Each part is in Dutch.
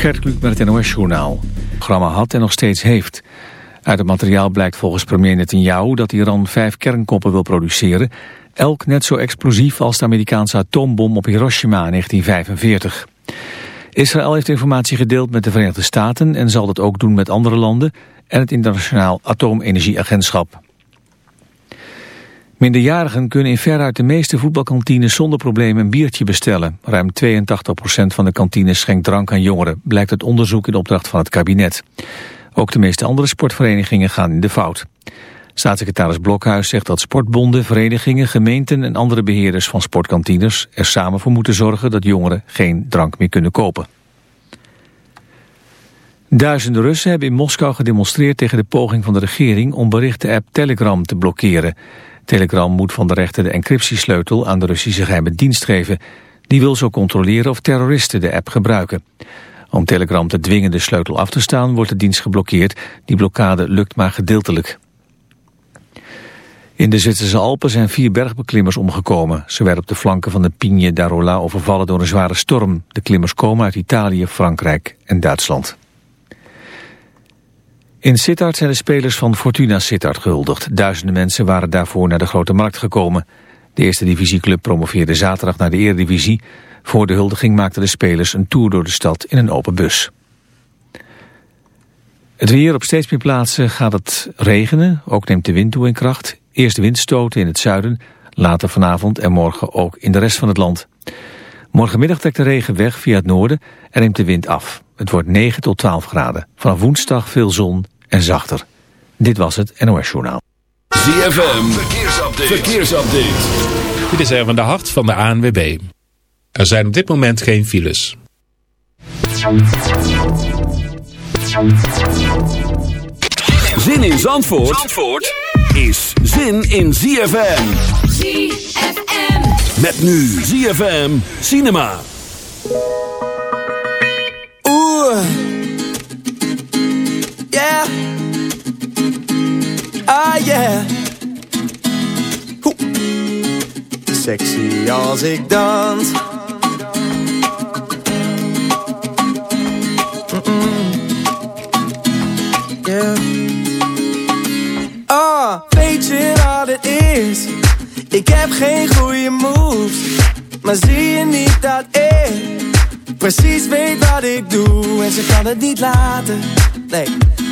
Gert Kluk met het NOS-journaal. Programma had en nog steeds heeft. Uit het materiaal blijkt volgens premier Netanyahu dat Iran vijf kernkoppen wil produceren. Elk net zo explosief als de Amerikaanse atoombom op Hiroshima in 1945. Israël heeft informatie gedeeld met de Verenigde Staten en zal dat ook doen met andere landen en het Internationaal Atoomenergieagentschap. Minderjarigen kunnen in veruit de meeste voetbalkantines zonder probleem een biertje bestellen. Ruim 82% van de kantines schenkt drank aan jongeren, blijkt uit onderzoek in opdracht van het kabinet. Ook de meeste andere sportverenigingen gaan in de fout. Staatssecretaris Blokhuis zegt dat sportbonden, verenigingen, gemeenten en andere beheerders van sportkantines er samen voor moeten zorgen dat jongeren geen drank meer kunnen kopen. Duizenden Russen hebben in Moskou gedemonstreerd tegen de poging van de regering om berichten-app Telegram te blokkeren. Telegram moet van de rechter de encryptiesleutel aan de Russische geheime dienst geven. Die wil zo controleren of terroristen de app gebruiken. Om Telegram te dwingen de sleutel af te staan wordt de dienst geblokkeerd. Die blokkade lukt maar gedeeltelijk. In de Zwitserse Alpen zijn vier bergbeklimmers omgekomen. Ze werden op de flanken van de Pigne d'Arola overvallen door een zware storm. De klimmers komen uit Italië, Frankrijk en Duitsland. In Sittard zijn de spelers van Fortuna Sittard gehuldigd. Duizenden mensen waren daarvoor naar de Grote Markt gekomen. De eerste divisieclub promoveerde zaterdag naar de Eredivisie. Voor de huldiging maakten de spelers een tour door de stad in een open bus. Het weer op steeds meer plaatsen gaat het regenen. Ook neemt de wind toe in kracht. Eerst windstoten in het zuiden, later vanavond en morgen ook in de rest van het land. Morgenmiddag trekt de regen weg via het noorden en neemt de wind af. Het wordt 9 tot 12 graden. Vanaf woensdag veel zon en zachter. Dit was het NOS Journaal. ZFM, verkeersupdate. verkeersupdate. Dit is even de hart van de ANWB. Er zijn op dit moment geen files. Zin in Zandvoort, Zandvoort is zin in ZFM. ZFM. Met nu ZFM Cinema. Yeah. Ah yeah. Sexy als ik dans. Mm -mm. Yeah. Ah, weet je wat het is? Ik heb geen goede moves. Maar zie je niet dat ik precies weet wat ik doe? En ze kan het niet laten. Nee,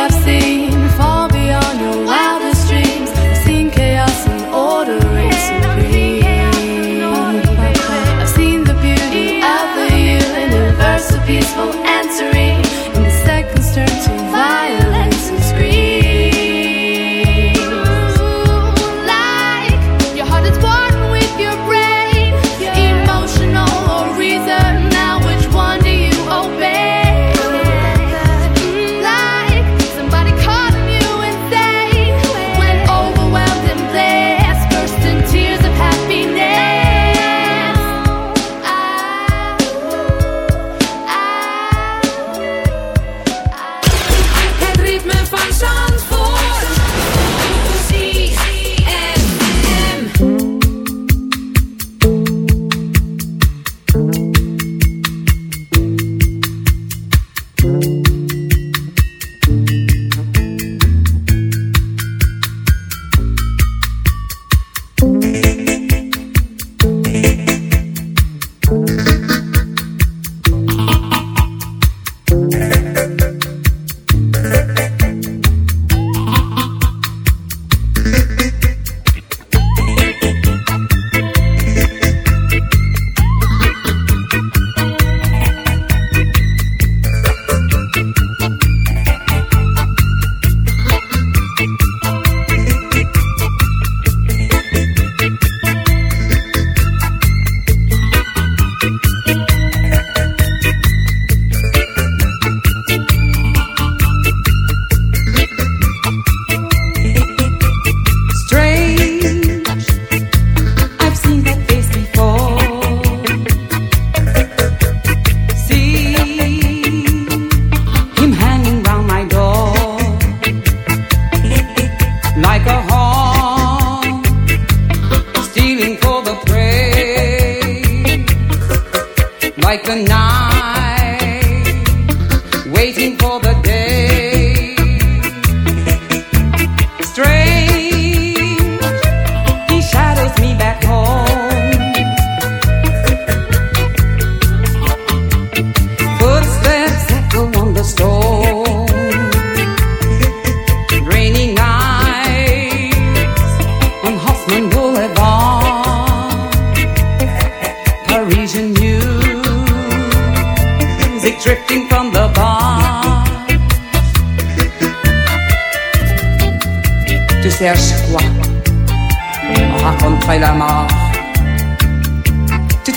I've seen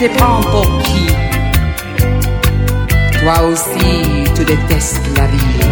te prends pour qui? Toi aussi, tu détestes la vie.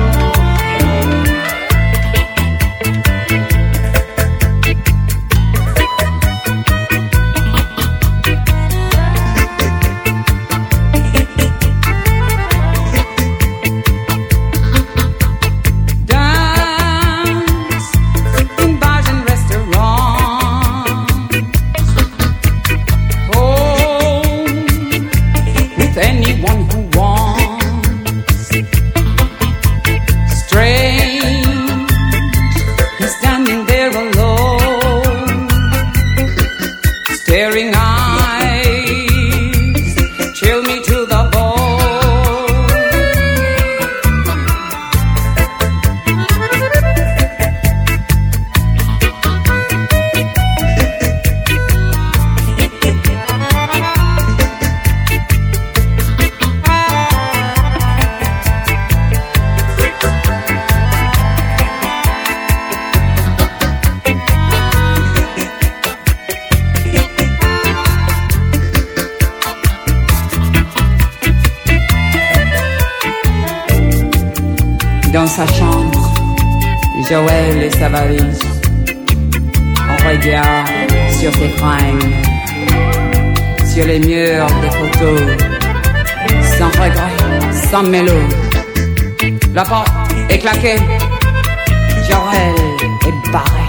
On regarde sur ses fringues, sur les murs des photos, sans regret, sans mélo. La porte est claquée, Joël est barré.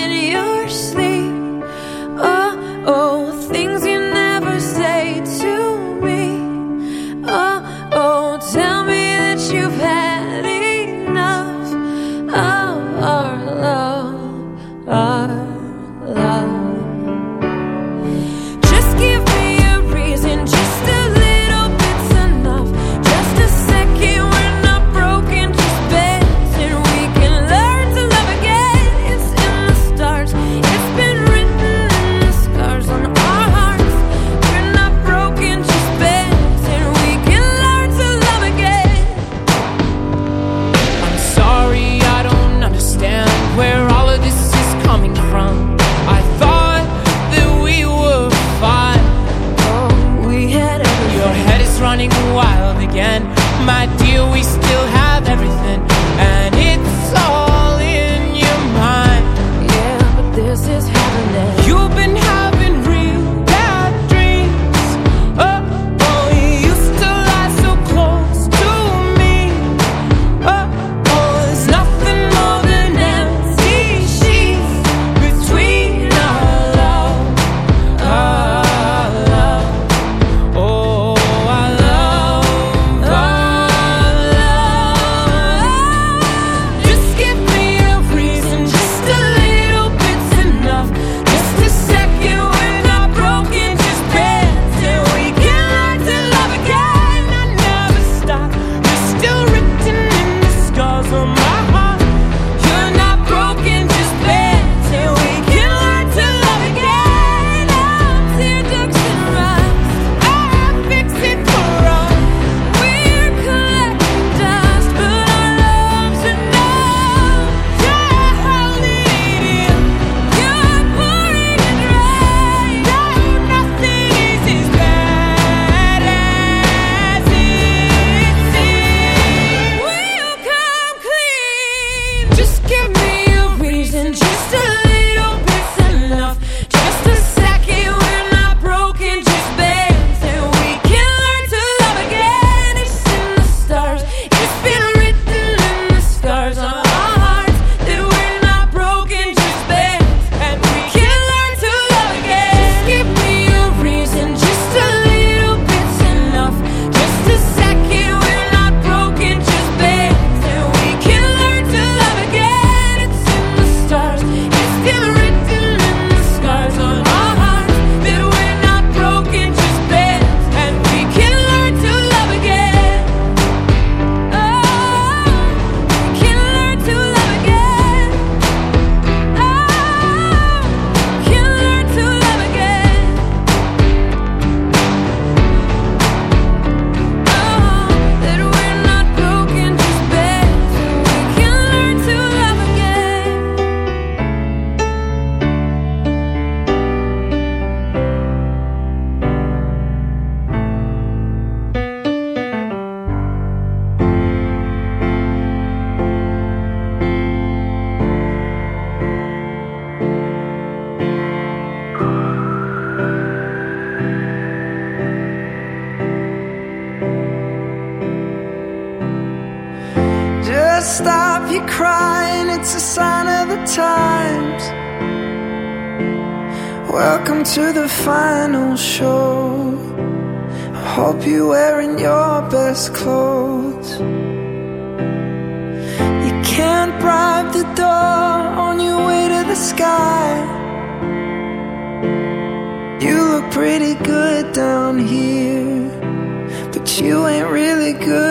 good.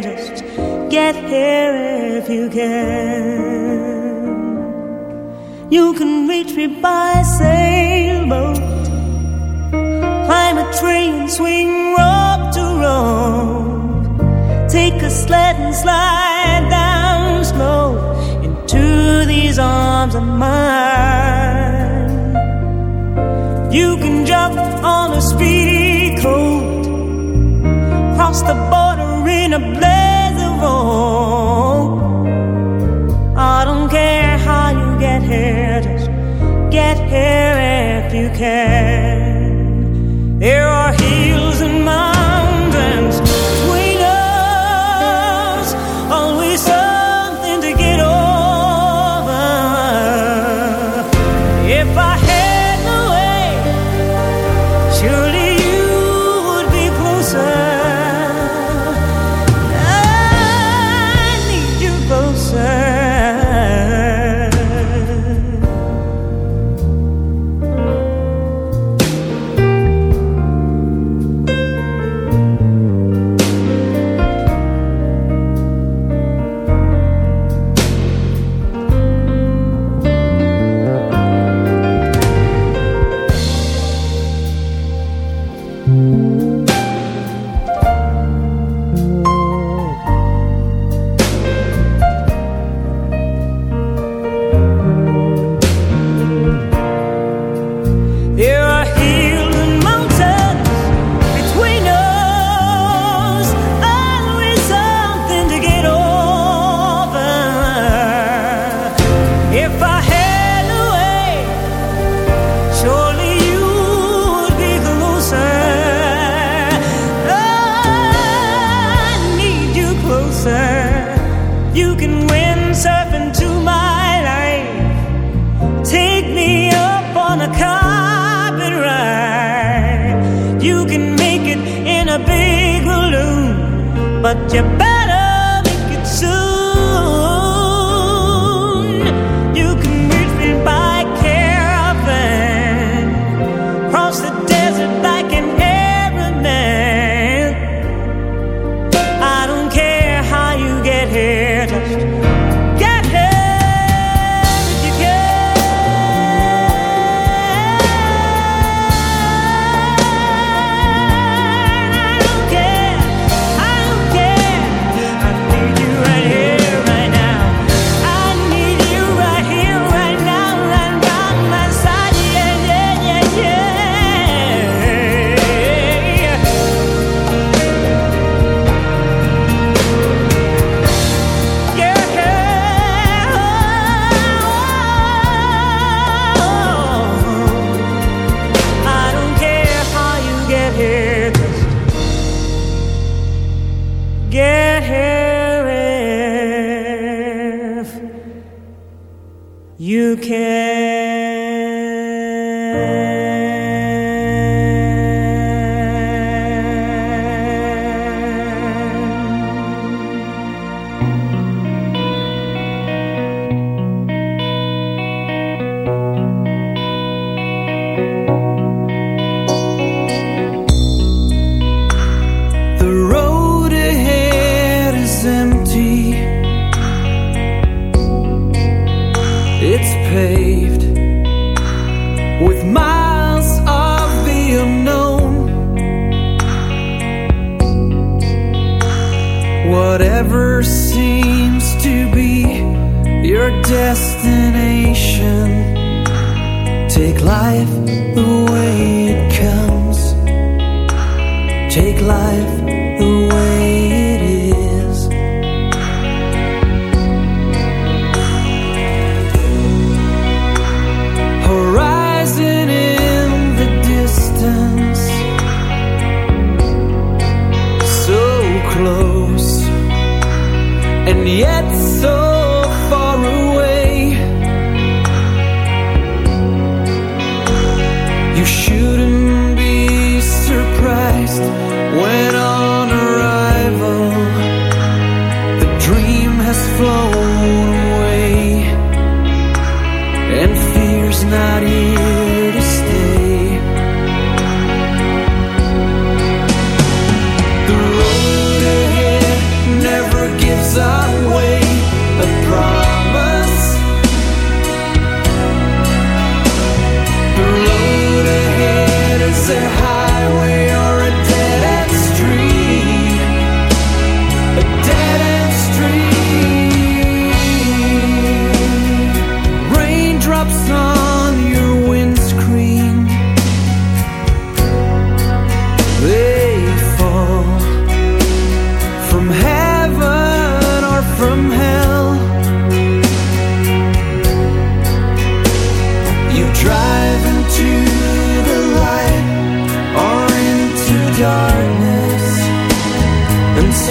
just get here if you can. You can reach me by sailboat, climb a tree and swing rope to rope, take a sled and slide down slow into these arms of mine. You can jump on a speedy coat, cross the border in a blaze of hope, I don't care how you get here, just get here if you can. what you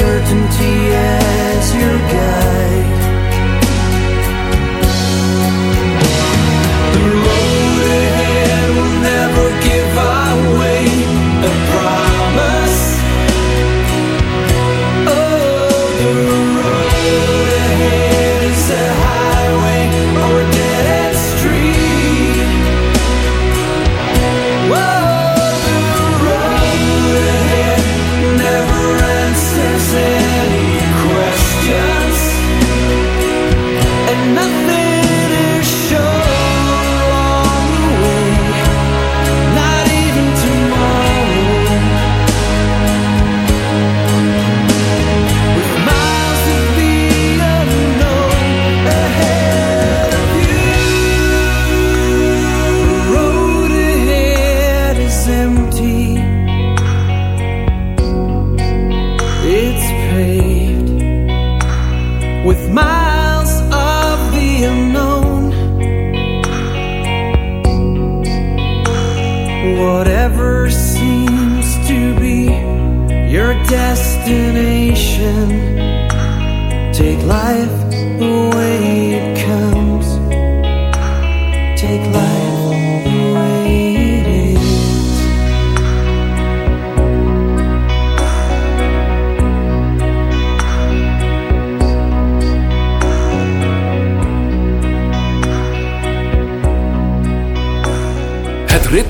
certainty.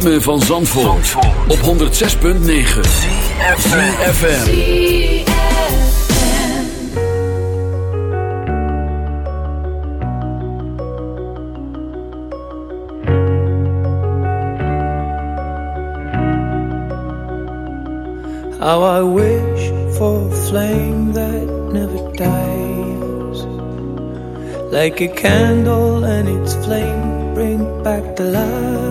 Ritme van Zandvoort, op 106.9 CFFM How I wish for a flame that never dies. Like a candle and its flame bring back the light.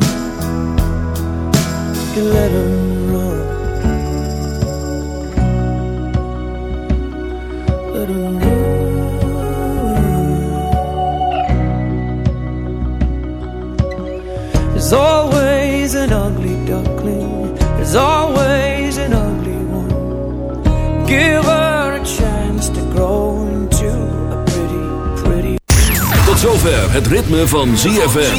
Let 'em run. Let 'em run. There's always an ugly duckling. There's always an ugly one. Give her a chance to grow into a pretty, pretty. Tot zover het ritme van ZFM.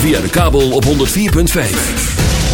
Via de kabel op 104.5.